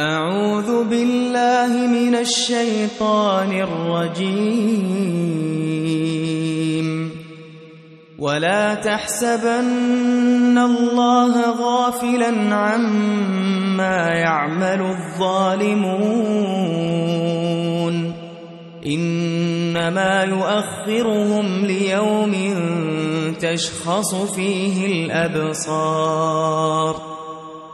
أعوذ بالله من الشيطان الرجيم. ولا تحسبن الله غافلا عما يعمل الظالمون. إنما يؤخرهم ليوم تشخص فيه الأبصار.